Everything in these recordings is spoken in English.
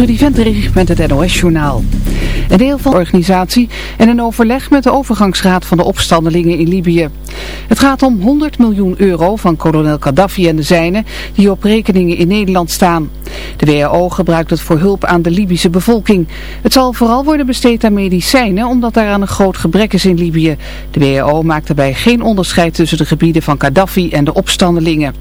Trudy Ventrich met het NOS-journaal. Een deel van de organisatie en een overleg met de overgangsraad van de opstandelingen in Libië. Het gaat om 100 miljoen euro van kolonel Gaddafi en de zijnen die op rekeningen in Nederland staan. De WHO gebruikt het voor hulp aan de Libische bevolking. Het zal vooral worden besteed aan medicijnen omdat daar aan een groot gebrek is in Libië. De WHO maakt daarbij geen onderscheid tussen de gebieden van Gaddafi en de opstandelingen.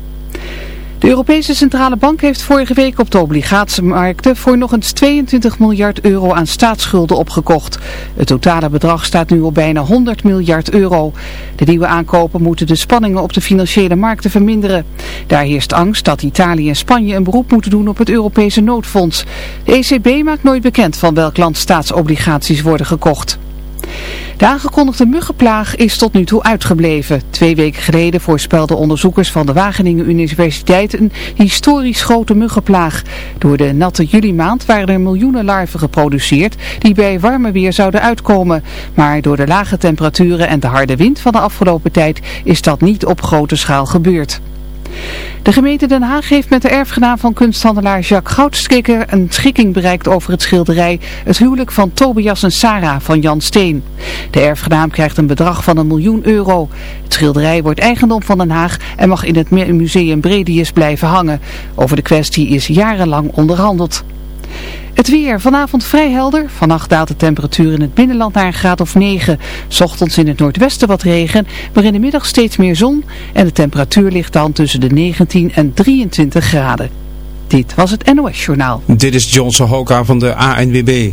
De Europese Centrale Bank heeft vorige week op de obligatiemarkten voor nog eens 22 miljard euro aan staatsschulden opgekocht. Het totale bedrag staat nu op bijna 100 miljard euro. De nieuwe aankopen moeten de spanningen op de financiële markten verminderen. Daar heerst angst dat Italië en Spanje een beroep moeten doen op het Europese noodfonds. De ECB maakt nooit bekend van welk land staatsobligaties worden gekocht. De aangekondigde muggenplaag is tot nu toe uitgebleven. Twee weken geleden voorspelden onderzoekers van de Wageningen Universiteit een historisch grote muggenplaag. Door de natte juli maand waren er miljoenen larven geproduceerd die bij warme weer zouden uitkomen. Maar door de lage temperaturen en de harde wind van de afgelopen tijd is dat niet op grote schaal gebeurd. De gemeente Den Haag heeft met de erfgenaam van kunsthandelaar Jacques Goudstikker een schikking bereikt over het schilderij Het huwelijk van Tobias en Sarah van Jan Steen. De erfgenaam krijgt een bedrag van een miljoen euro. Het schilderij wordt eigendom van Den Haag en mag in het museum Bredius blijven hangen. Over de kwestie is jarenlang onderhandeld. Het weer. Vanavond vrij helder. Vannacht daalt de temperatuur in het binnenland naar een graad of 9. Ochtends in het noordwesten wat regen, maar in de middag steeds meer zon. En de temperatuur ligt dan tussen de 19 en 23 graden. Dit was het NOS Journaal. Dit is Johnson Hoka van de ANWB.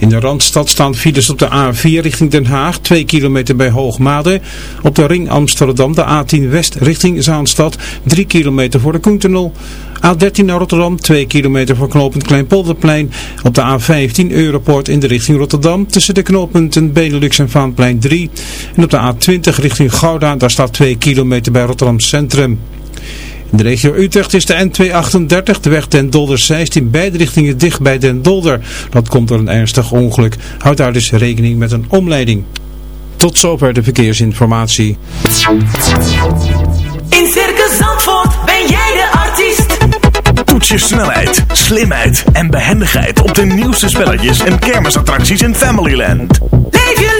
In de Randstad staan files op de A4 richting Den Haag, 2 kilometer bij Hoogmade. Op de ring Amsterdam, de A10 West richting Zaanstad, 3 kilometer voor de Koentunnel. A13 naar Rotterdam, 2 kilometer voor knooppunt Kleinpolderplein. Op de A15 Europoort in de richting Rotterdam, tussen de knooppunten Benelux en Vaanplein 3. En op de A20 richting Gouda, daar staat 2 kilometer bij Rotterdam Centrum. In de regio Utrecht is de N238, de weg Den Dolder-Zeist, in beide richtingen dicht bij Den Dolder. Dat komt door een ernstig ongeluk. Houd daar dus rekening met een omleiding. Tot zover de verkeersinformatie. In Circus Zandvoort ben jij de artiest. Toets je snelheid, slimheid en behendigheid op de nieuwste spelletjes en kermisattracties in Familyland. Leef je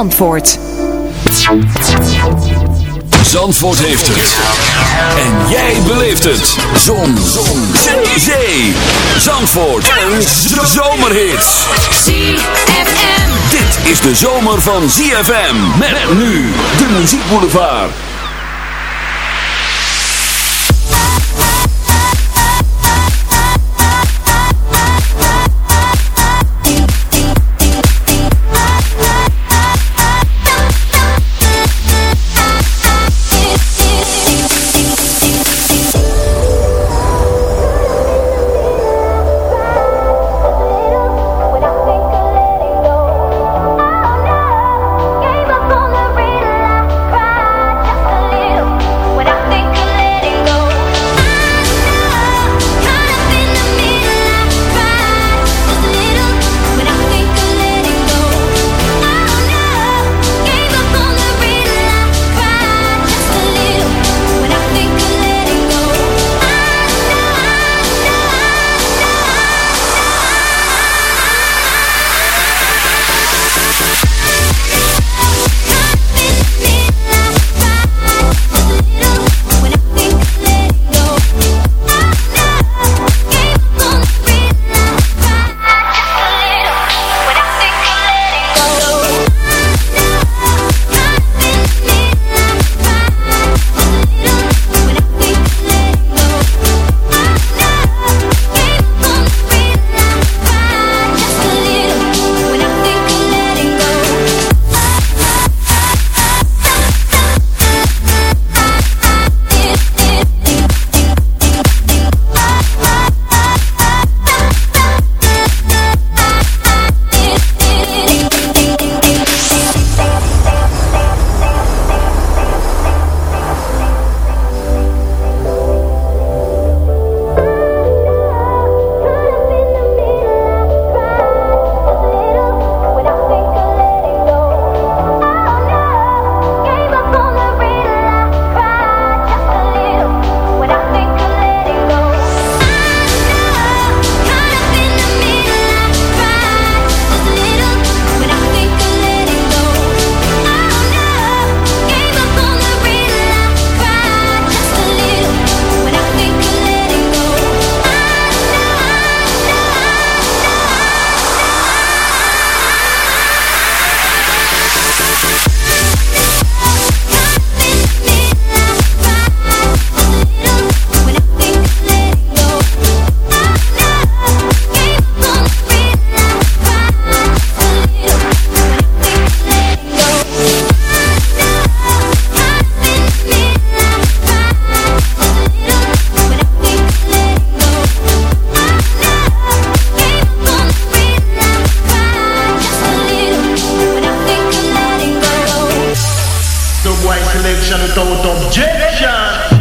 Zandvoort heeft het. En jij beleeft het. Zon. Zon. Zee. Zandvoort. En zomerhits. ZFM. Dit is de zomer van ZFM. Met nu de muziekboulevard. why selection without objection.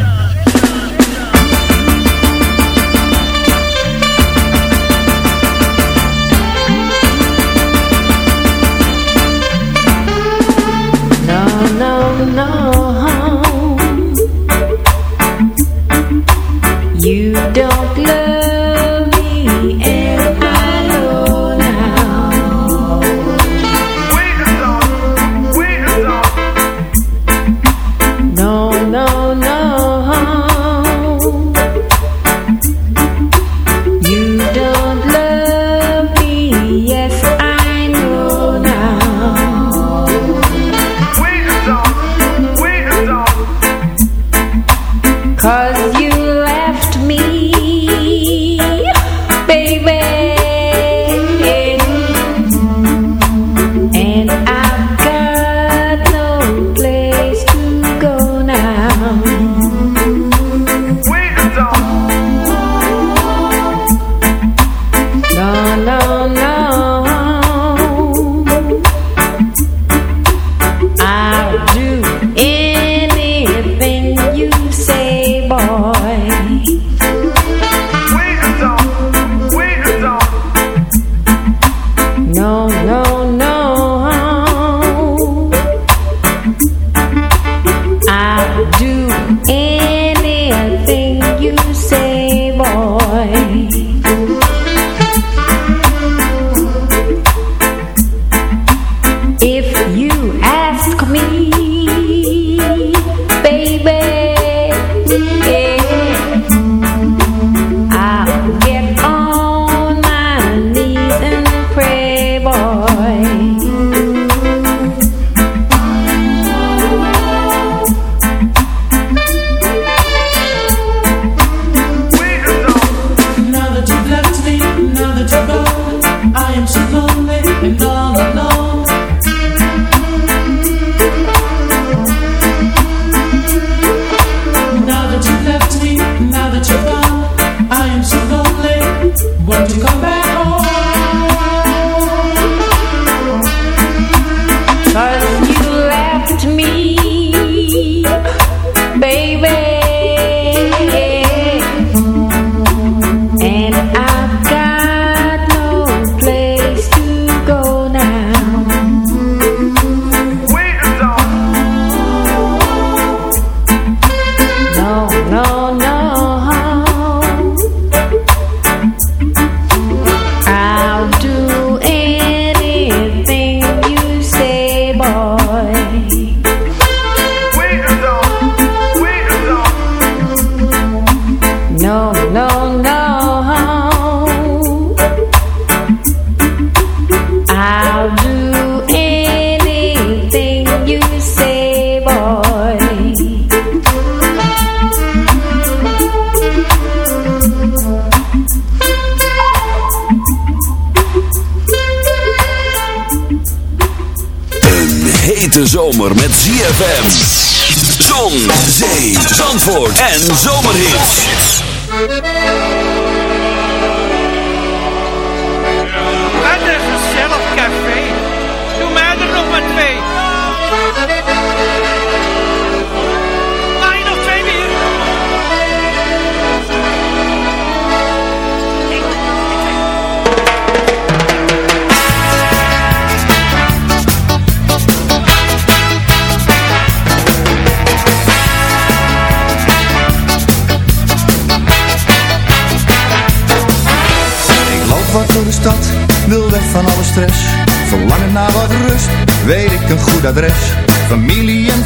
Goed adres. Familie en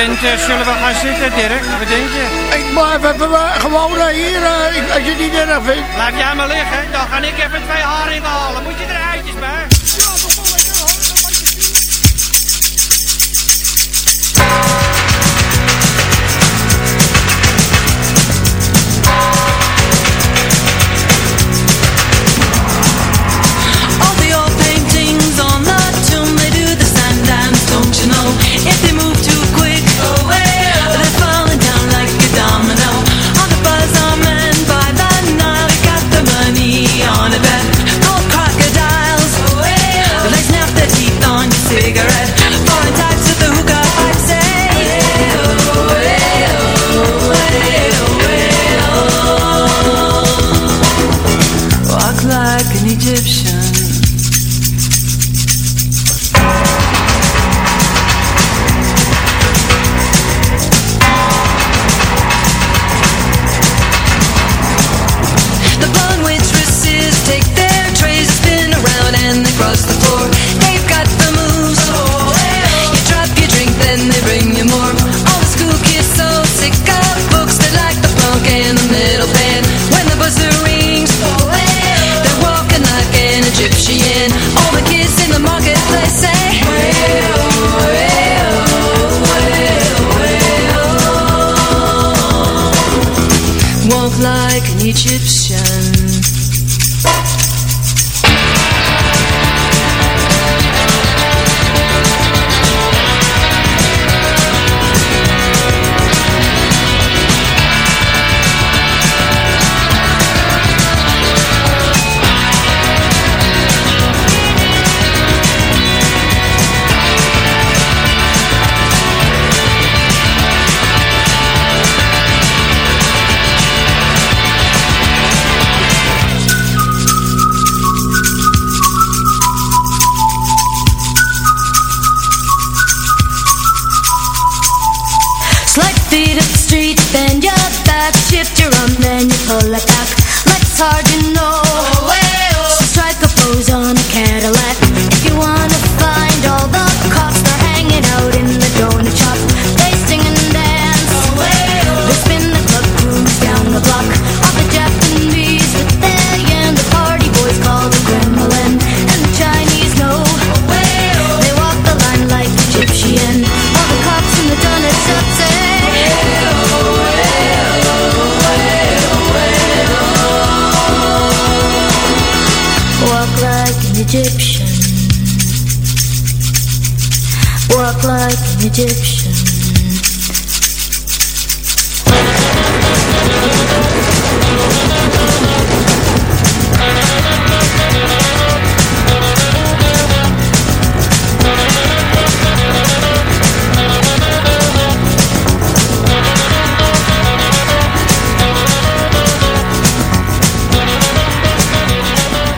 tent uh, eh, zullen we gaan zitten, direct. Wat denk? Ik maar we, gewoon eh, hier, eh, als je het niet erg vindt. laat jij maar liggen, dan ga ik even twee haringen halen. Moet je Zie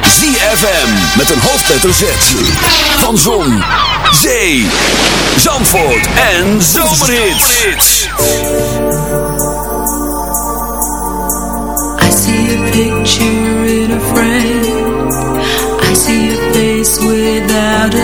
ZFM met een hoofdletter Z. Van Zon, Zee, Zandvoort en Zomerhits. I see a picture in a frame. I see a face without a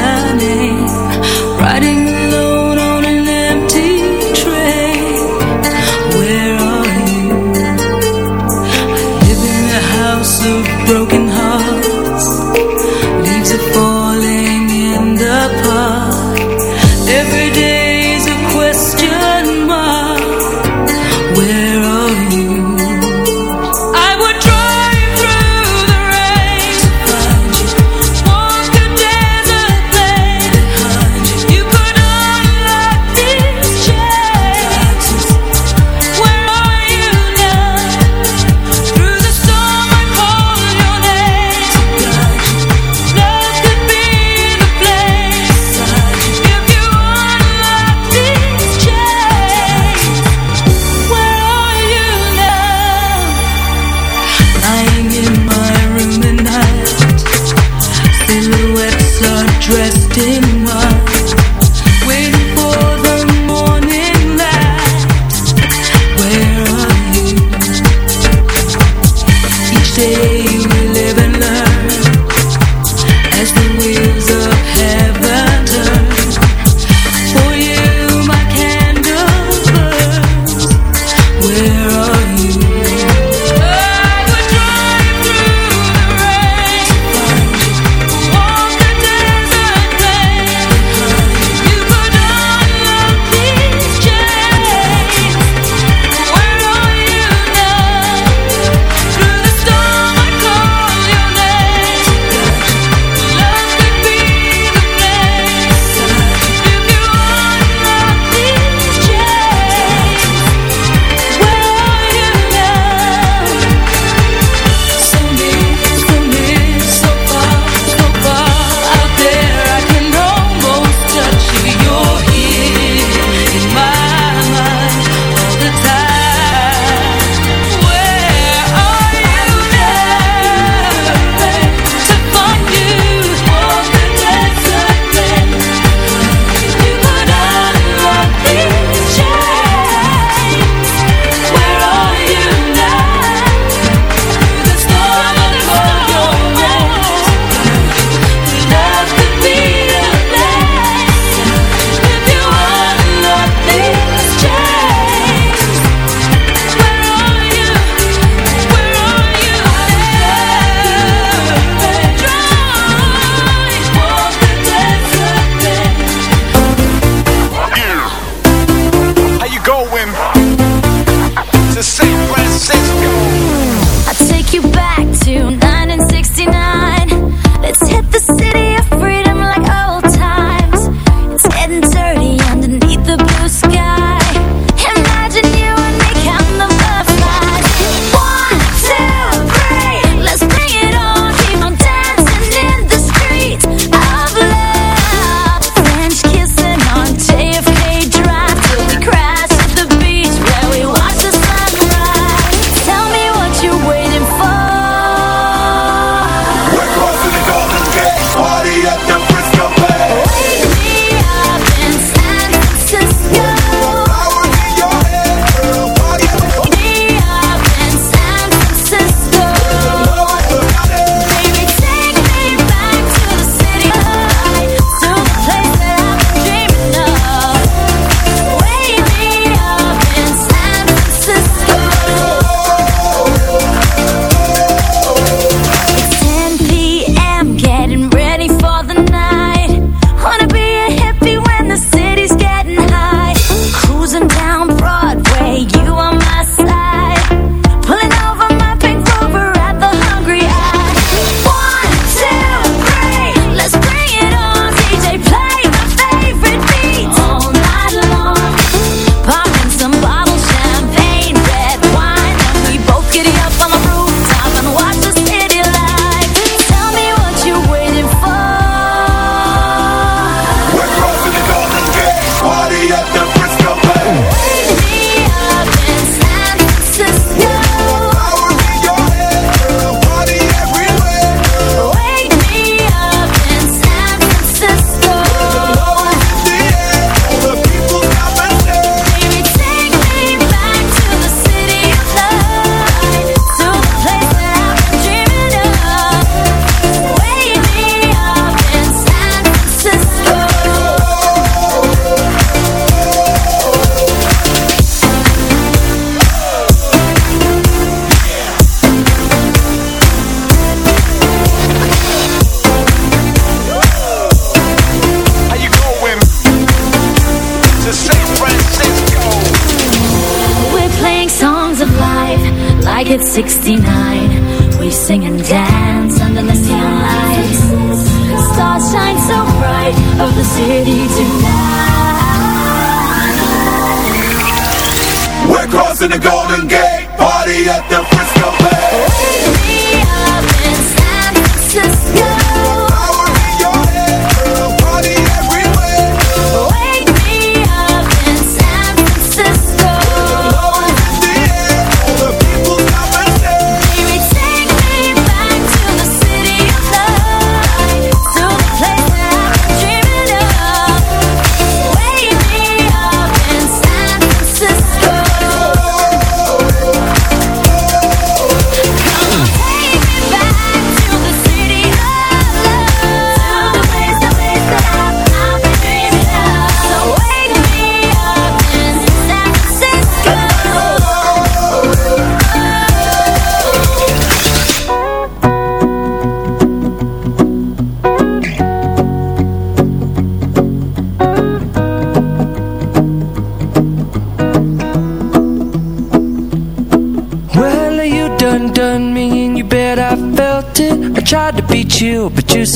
crossing the Golden Gate, party at the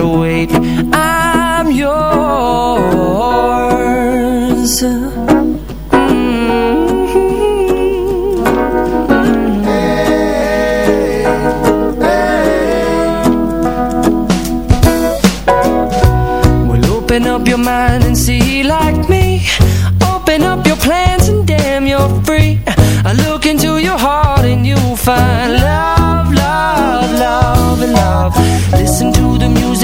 wait. I'm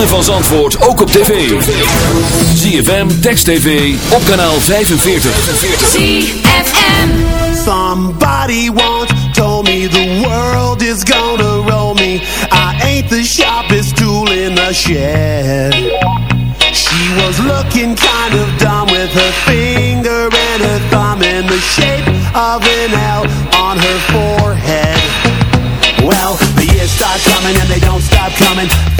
Ritme van Zandvoort ook op tv. ZFM, Text TV, op kanaal 45. ZFM. Somebody once told me the world is gonna roll me. I ain't the sharpest tool in the shed. She was looking kind of dumb with her finger and her thumb in the shape of an L on her forehead. Well, the years start coming and they don't stop coming.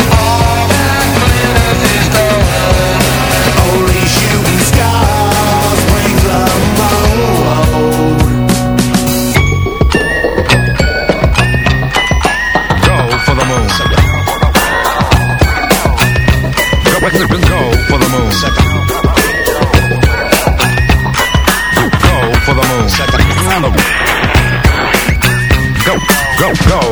Go,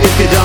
if you don't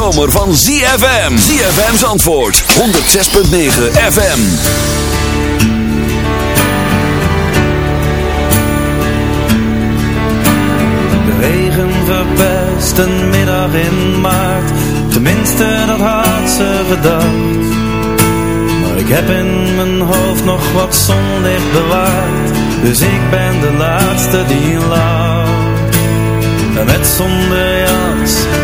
zomer van ZFM. ZFM's antwoord. 106.9 FM. De regen verpest een middag in maart. Tenminste, dat had ze gedacht. Maar ik heb in mijn hoofd nog wat zonlicht bewaard. Dus ik ben de laatste die lacht. En met zonder jas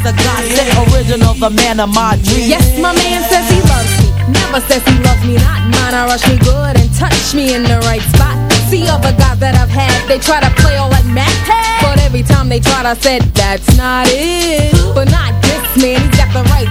he's a godsend original, the man of my dreams. Yes, my man says he loves me. Never says he loves me not. Mine, I rush me good and touch me in the right spot. See other guys that I've had, they try to play all like Mac. But every time they tried, I said, that's not it. But not this man, he's got the right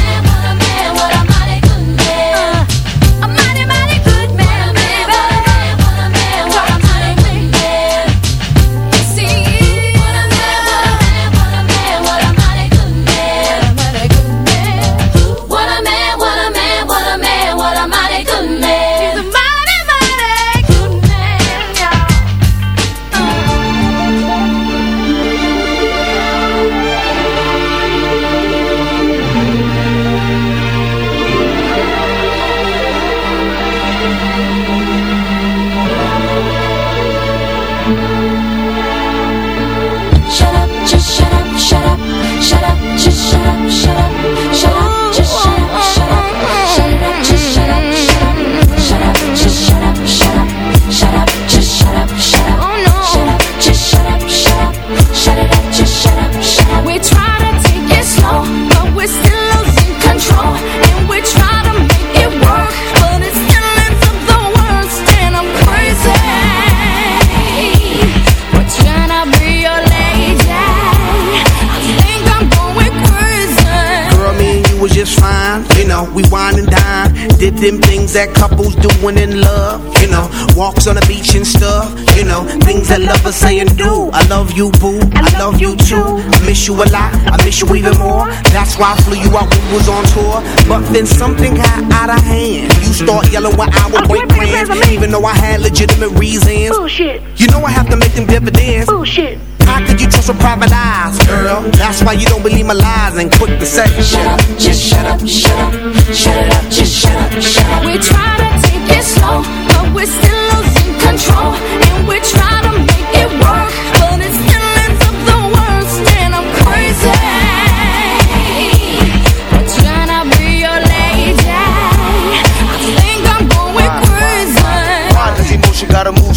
Love you, boo. I love you too. I miss you a lot. I miss you even more. That's why I flew you out when we was on tour. But then something got out of hand. You start yelling when I would break plans. Even though I had legitimate reasons. Bullshit. You know I have to make them dividends. Bullshit. How could you trust with private eyes, girl? That's why you don't believe my lies and quick to say Shut up, just shut up, shut up, shut it up, just shut up, shut up. We try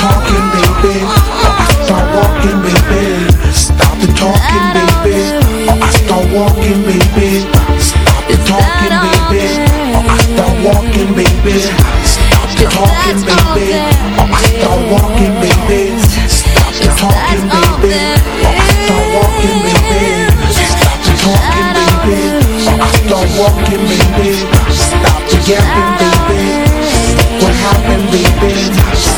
Talking, baby. Start walking, baby. Stop the talking, baby. I start walking, baby. Stop the talking, baby. I start walking, baby. Stop the talking, baby. I start walking, baby. Stop the talking, baby. I start walking, baby. Stop the talking, baby. I start walking, baby. Stop the yapping, baby. What happened, baby?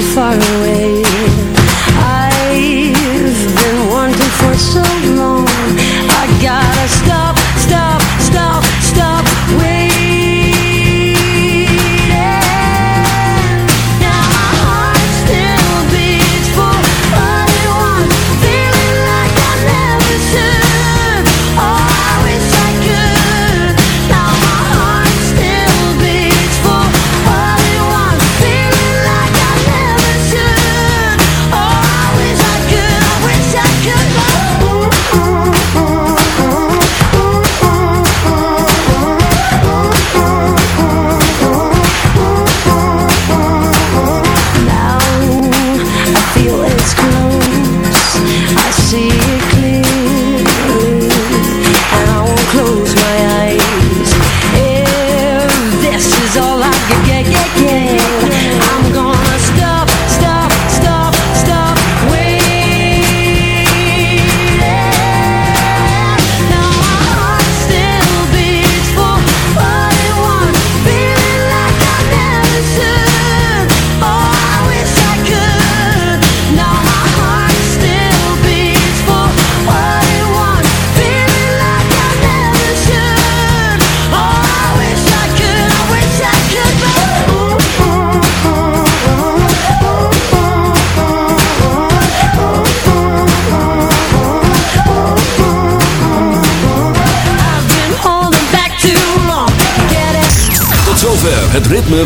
So far away.